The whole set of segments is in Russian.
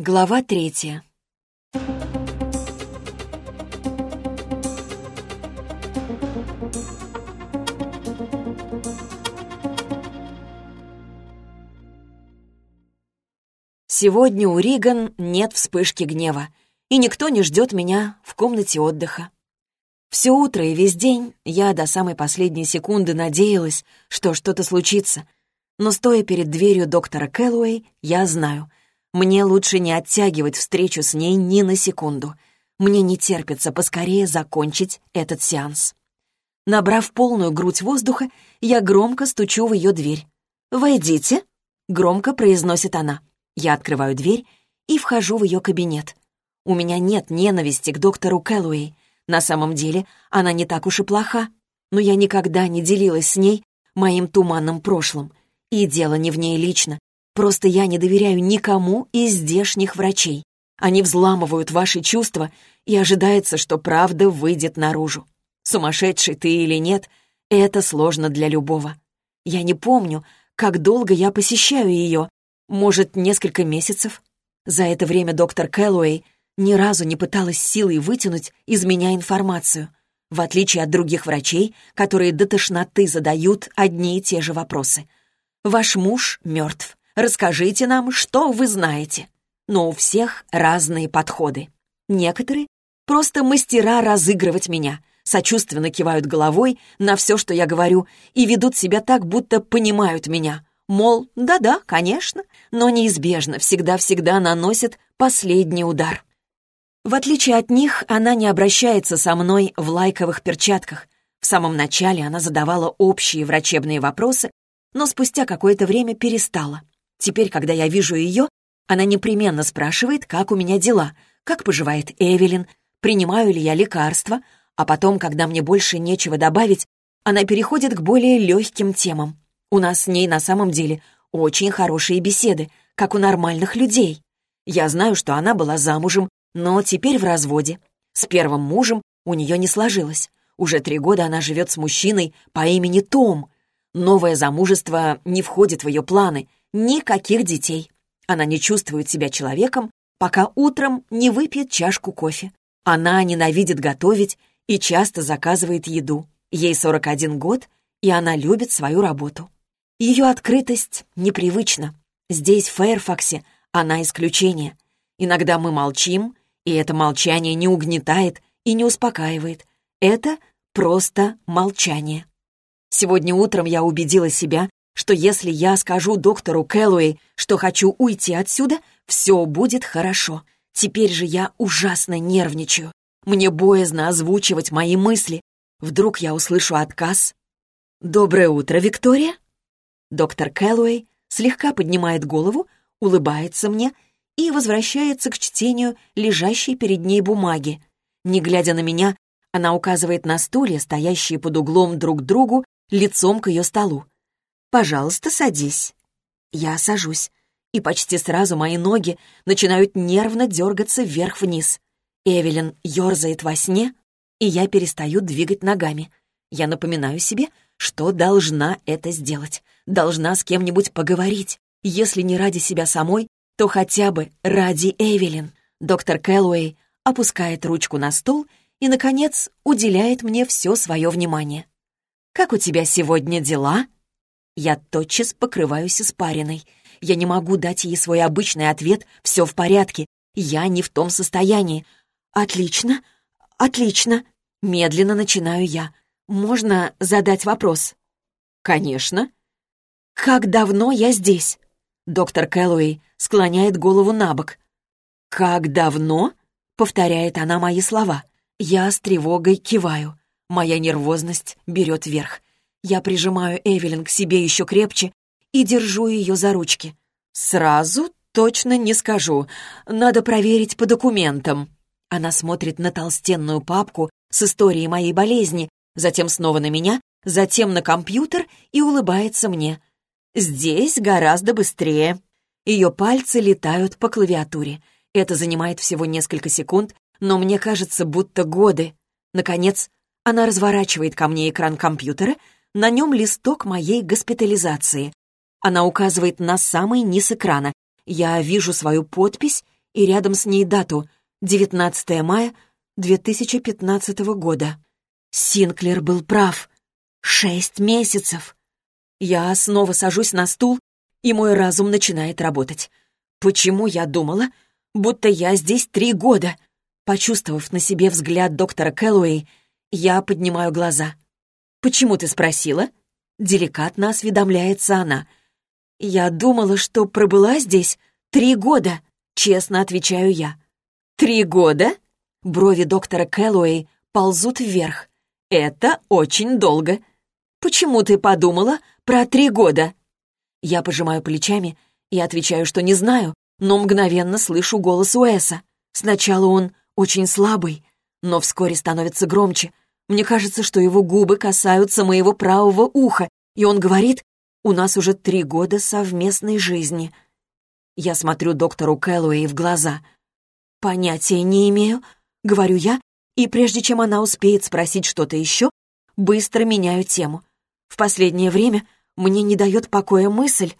Глава третья. Сегодня у Риган нет вспышки гнева, и никто не ждет меня в комнате отдыха. Все утро и весь день я до самой последней секунды надеялась, что что-то случится. Но стоя перед дверью доктора Кэллоуэй, я знаю, мне лучше не оттягивать встречу с ней ни на секунду. Мне не терпится поскорее закончить этот сеанс. Набрав полную грудь воздуха, я громко стучу в ее дверь. «Войдите», — громко произносит она. Я открываю дверь и вхожу в ее кабинет. У меня нет ненависти к доктору Кэллоуэй. На самом деле она не так уж и плоха, но я никогда не делилась с ней моим туманным прошлым. И дело не в ней лично. Просто я не доверяю никому из здешних врачей. Они взламывают ваши чувства, и ожидается, что правда выйдет наружу. Сумасшедший ты или нет, это сложно для любого. Я не помню, как долго я посещаю ее, может, несколько месяцев? За это время доктор Кэллоуэй ни разу не пыталась силой вытянуть из меня информацию, в отличие от других врачей, которые до тошноты задают одни и те же вопросы. «Ваш муж мертв. Расскажите нам, что вы знаете». Но у всех разные подходы. Некоторые просто мастера разыгрывать меня, сочувственно кивают головой на все, что я говорю, и ведут себя так, будто понимают меня. Мол, да-да, конечно, но неизбежно всегда-всегда наносит последний удар. В отличие от них, она не обращается со мной в лайковых перчатках. В самом начале она задавала общие врачебные вопросы, но спустя какое-то время перестала. Теперь, когда я вижу ее, она непременно спрашивает, как у меня дела, как поживает Эвелин, принимаю ли я лекарства, а потом, когда мне больше нечего добавить, она переходит к более легким темам. У нас с ней на самом деле очень хорошие беседы, как у нормальных людей. Я знаю, что она была замужем, но теперь в разводе. С первым мужем у нее не сложилось. Уже три года она живет с мужчиной по имени Том. Новое замужество не входит в ее планы. Никаких детей. Она не чувствует себя человеком, пока утром не выпьет чашку кофе. Она ненавидит готовить и часто заказывает еду. Ей 41 год, и она любит свою работу. Ее открытость непривычна. Здесь, в Фэйрфаксе, она исключение. Иногда мы молчим, и это молчание не угнетает и не успокаивает. Это просто молчание. Сегодня утром я убедила себя, что если я скажу доктору Кэллоуэй, что хочу уйти отсюда, все будет хорошо. Теперь же я ужасно нервничаю. Мне боязно озвучивать мои мысли. Вдруг я услышу отказ. «Доброе утро, Виктория!» Доктор Кэллоуэй слегка поднимает голову, улыбается мне и возвращается к чтению лежащей перед ней бумаги. Не глядя на меня, она указывает на стулья, стоящие под углом друг к другу, лицом к ее столу. «Пожалуйста, садись». Я сажусь, и почти сразу мои ноги начинают нервно дергаться вверх-вниз. Эвелин ерзает во сне, и я перестаю двигать ногами. Я напоминаю себе, что должна это сделать. Должна с кем-нибудь поговорить. Если не ради себя самой, то хотя бы ради Эвелин. Доктор Кэллоуэй опускает ручку на стол и, наконец, уделяет мне все свое внимание. «Как у тебя сегодня дела?» Я тотчас покрываюсь испариной. Я не могу дать ей свой обычный ответ «все в порядке». Я не в том состоянии. «Отлично, отлично», — медленно начинаю я. «Можно задать вопрос?» «Конечно». «Как давно я здесь?» Доктор Кэллоуэй склоняет голову на бок. «Как давно?» — повторяет она мои слова. Я с тревогой киваю. Моя нервозность берет верх. Я прижимаю Эвелин к себе еще крепче и держу ее за ручки. «Сразу точно не скажу. Надо проверить по документам». Она смотрит на толстенную папку с историей моей болезни, затем снова на меня, затем на компьютер и улыбается мне. Здесь гораздо быстрее. Ее пальцы летают по клавиатуре. Это занимает всего несколько секунд, но мне кажется, будто годы. Наконец, она разворачивает ко мне экран компьютера, на нем листок моей госпитализации. Она указывает на самый низ экрана. Я вижу свою подпись и рядом с ней дату — 19 мая 2015 года. Синклер был прав. Шесть месяцев. Я снова сажусь на стул, и мой разум начинает работать. Почему я думала, будто я здесь три года? Почувствовав на себе взгляд доктора Кэллоуэй, я поднимаю глаза. «Почему ты спросила?» Деликатно осведомляется она. «Я думала, что пробыла здесь три года», — честно отвечаю я. «Три года?» Брови доктора Кэллоуэй ползут вверх. «Это очень долго. Почему ты подумала про три года?» Я пожимаю плечами и отвечаю, что не знаю, но мгновенно слышу голос Уэса. Сначала он очень слабый, но вскоре становится громче. Мне кажется, что его губы касаются моего правого уха, и он говорит, «У нас уже три года совместной жизни». Я смотрю доктору Кэллоуэй в глаза. «Понятия не имею», — говорю я, и прежде чем она успеет спросить что-то еще, быстро меняю тему. В последнее время мне не дает покоя мысль.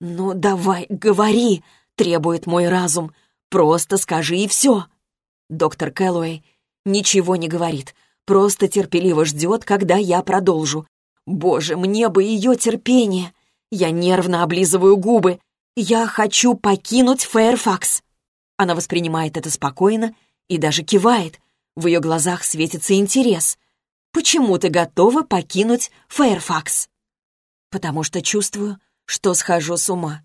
«Ну, давай, говори!» — требует мой разум. «Просто скажи и все!» Доктор Кэллоуэй ничего не говорит, просто терпеливо ждет, когда я продолжу. Боже, мне бы ее терпение! Я нервно облизываю губы. Я хочу покинуть Фэрфакс. Она воспринимает это спокойно и даже кивает. В ее глазах светится интерес. «Почему ты готова покинуть Фэрфакс?» потому что чувствую, что схожу с ума.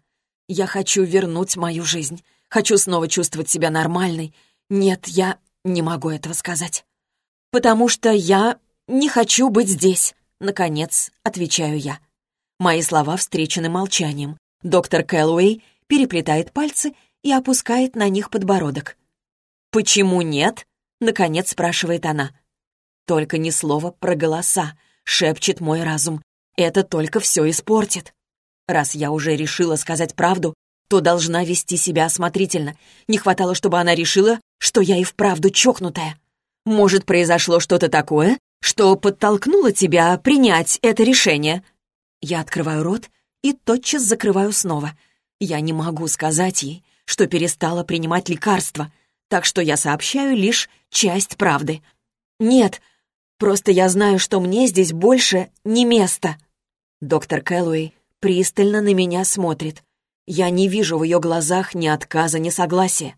Я хочу вернуть мою жизнь. Хочу снова чувствовать себя нормальной. Нет, я не могу этого сказать. Потому что я не хочу быть здесь. Наконец, отвечаю я. Мои слова встречены молчанием. Доктор Кэллоуэй переплетает пальцы и опускает на них подбородок. «Почему нет?» — наконец спрашивает она. Только ни слова про голоса, шепчет мой разум. Это только все испортит. Раз я уже решила сказать правду, то должна вести себя осмотрительно. Не хватало, чтобы она решила, что я и вправду чокнутая. Может, произошло что-то такое, что подтолкнуло тебя принять это решение? Я открываю рот и тотчас закрываю снова. Я не могу сказать ей, что перестала принимать лекарства, так что я сообщаю лишь часть правды. Нет, просто я знаю, что мне здесь больше не место. Доктор Кэллоуэй пристально на меня смотрит. Я не вижу в ее глазах ни отказа, ни согласия.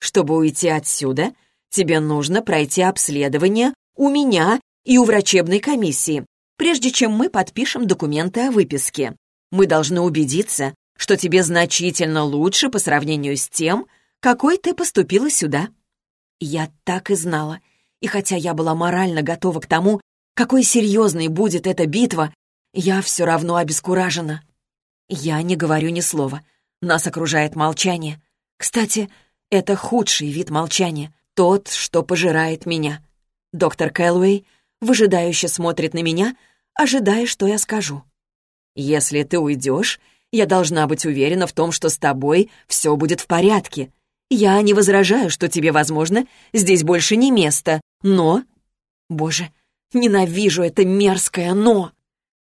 Чтобы уйти отсюда, тебе нужно пройти обследование у меня и у врачебной комиссии, прежде чем мы подпишем документы о выписке. Мы должны убедиться, что тебе значительно лучше по сравнению с тем, какой ты поступила сюда. Я так и знала. И хотя я была морально готова к тому, какой серьезной будет эта битва, я все равно обескуражена. Я не говорю ни слова. Нас окружает молчание. Кстати, это худший вид молчания, тот, что пожирает меня. Доктор Кэллоуэй выжидающе смотрит на меня, ожидая, что я скажу. «Если ты уйдешь, я должна быть уверена в том, что с тобой все будет в порядке. Я не возражаю, что тебе, возможно, здесь больше не место, но...» Боже, ненавижу это мерзкое «но».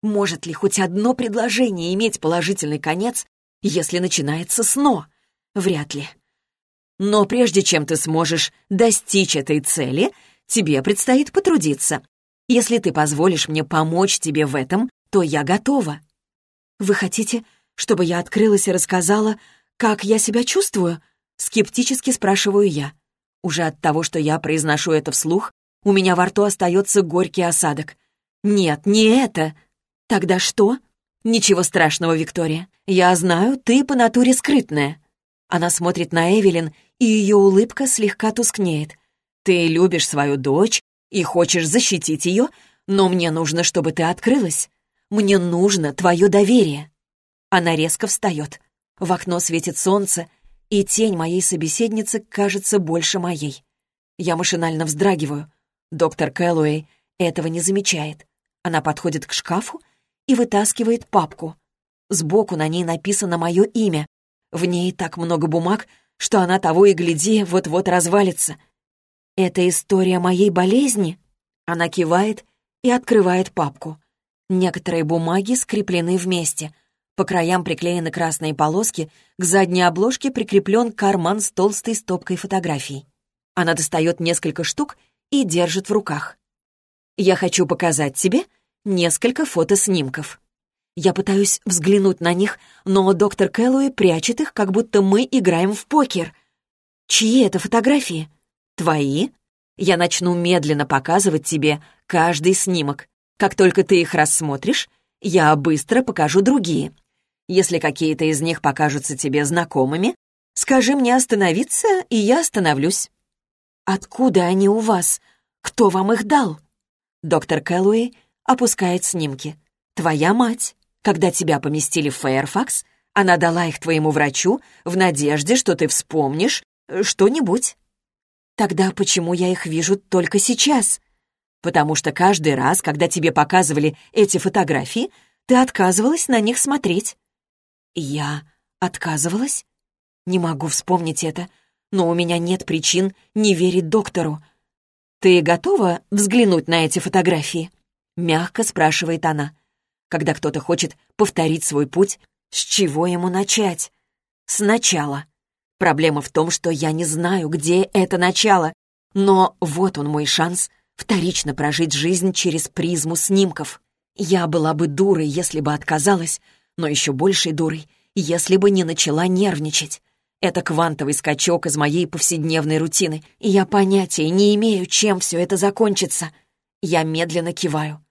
Может ли хоть одно предложение иметь положительный конец, если начинается с «но»? Вряд ли. Но прежде чем ты сможешь достичь этой цели, тебе предстоит потрудиться. Если ты позволишь мне помочь тебе в этом, то я готова. Вы хотите, чтобы я открылась и рассказала, как я себя чувствую? Скептически спрашиваю я. Уже от того, что я произношу это вслух, у меня во рту остается горький осадок. Нет, не это. «Тогда что?» «Ничего страшного, Виктория. Я знаю, ты по натуре скрытная». Она смотрит на Эвелин, и ее улыбка слегка тускнеет. «Ты любишь свою дочь и хочешь защитить ее, но мне нужно, чтобы ты открылась. Мне нужно твое доверие». Она резко встает. В окно светит солнце, и тень моей собеседницы кажется больше моей. Я машинально вздрагиваю. Доктор Кэллоуэй этого не замечает. Она подходит к шкафу и вытаскивает папку. Сбоку на ней написано мое имя. В ней так много бумаг, что она того и гляди вот-вот развалится. «Это история моей болезни?» Она кивает и открывает папку. Некоторые бумаги скреплены вместе. По краям приклеены красные полоски, к задней обложке прикреплен карман с толстой стопкой фотографий. Она достает несколько штук и держит в руках. «Я хочу показать тебе несколько фотоснимков». Я пытаюсь взглянуть на них, но доктор Кэллоуи прячет их, как будто мы играем в покер. Чьи это фотографии? Твои? Я начну медленно показывать тебе каждый снимок. Как только ты их рассмотришь, я быстро покажу другие. Если какие-то из них покажутся тебе знакомыми, скажи мне остановиться, и я остановлюсь. Откуда они у вас? Кто вам их дал? Доктор Кэллоуи опускает снимки. Твоя мать. Когда тебя поместили в Фэйрфакс, она дала их твоему врачу в надежде, что ты вспомнишь э, что-нибудь. Тогда почему я их вижу только сейчас? Потому что каждый раз, когда тебе показывали эти фотографии, ты отказывалась на них смотреть. Я отказывалась? Не могу вспомнить это, но у меня нет причин не верить доктору. «Ты готова взглянуть на эти фотографии?» — мягко спрашивает она когда кто-то хочет повторить свой путь, с чего ему начать? Сначала. Проблема в том, что я не знаю, где это начало. Но вот он мой шанс вторично прожить жизнь через призму снимков. Я была бы дурой, если бы отказалась, но еще большей дурой, если бы не начала нервничать. Это квантовый скачок из моей повседневной рутины, и я понятия не имею, чем все это закончится. Я медленно киваю.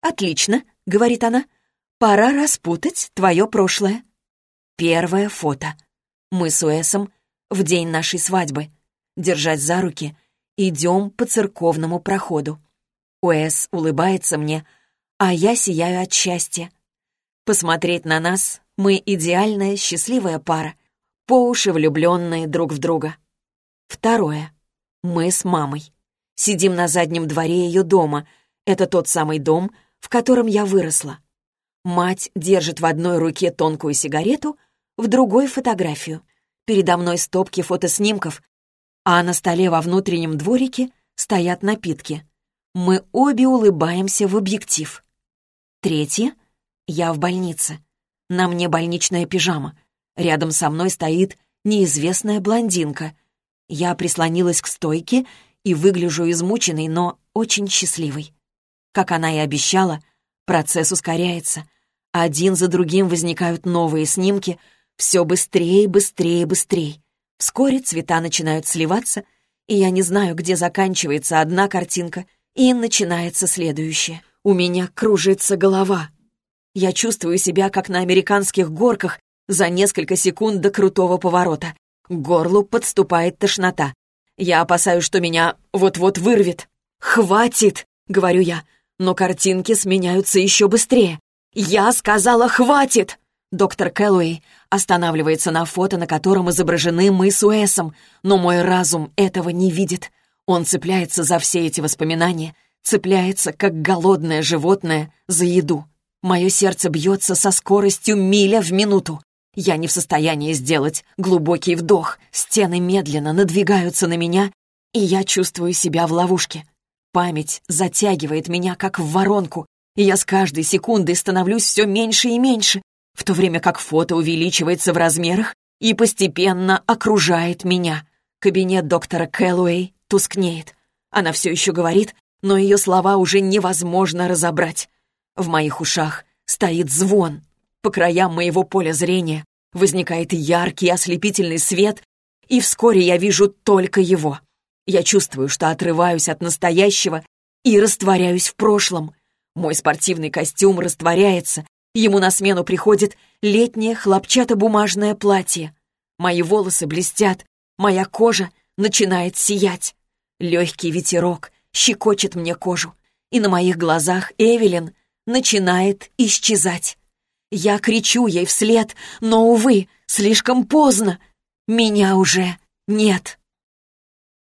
«Отлично», — говорит она, — «пора распутать твое прошлое». Первое фото. Мы с Уэсом в день нашей свадьбы. Держать за руки, идем по церковному проходу. Уэс улыбается мне, а я сияю от счастья. Посмотреть на нас — мы идеальная счастливая пара, по уши влюбленные друг в друга. Второе. Мы с мамой. Сидим на заднем дворе ее дома. Это тот самый дом, в котором я выросла. Мать держит в одной руке тонкую сигарету, в другой — фотографию. Передо мной стопки фотоснимков, а на столе во внутреннем дворике стоят напитки. Мы обе улыбаемся в объектив. Третье — я в больнице. На мне больничная пижама. Рядом со мной стоит неизвестная блондинка. Я прислонилась к стойке и выгляжу измученной, но очень счастливой. Как она и обещала, процесс ускоряется. Один за другим возникают новые снимки, все быстрее, быстрее, быстрее. Вскоре цвета начинают сливаться, и я не знаю, где заканчивается одна картинка и начинается следующая. У меня кружится голова. Я чувствую себя, как на американских горках, за несколько секунд до крутого поворота. К горлу подступает тошнота. Я опасаюсь, что меня вот-вот вырвет. «Хватит!» — говорю я но картинки сменяются еще быстрее. «Я сказала, хватит!» Доктор Кэллоуэй останавливается на фото, на котором изображены мы с Уэсом, но мой разум этого не видит. Он цепляется за все эти воспоминания, цепляется, как голодное животное, за еду. Мое сердце бьется со скоростью миля в минуту. Я не в состоянии сделать глубокий вдох. Стены медленно надвигаются на меня, и я чувствую себя в ловушке. Память затягивает меня, как в воронку, и я с каждой секундой становлюсь все меньше и меньше, в то время как фото увеличивается в размерах и постепенно окружает меня. Кабинет доктора Кэллоуэй тускнеет. Она все еще говорит, но ее слова уже невозможно разобрать. В моих ушах стоит звон. По краям моего поля зрения возникает яркий ослепительный свет, и вскоре я вижу только его. Я чувствую, что отрываюсь от настоящего и растворяюсь в прошлом. Мой спортивный костюм растворяется, ему на смену приходит летнее хлопчатобумажное платье. Мои волосы блестят, моя кожа начинает сиять. Легкий ветерок щекочет мне кожу, и на моих глазах Эвелин начинает исчезать. Я кричу ей вслед, но, увы, слишком поздно. Меня уже нет.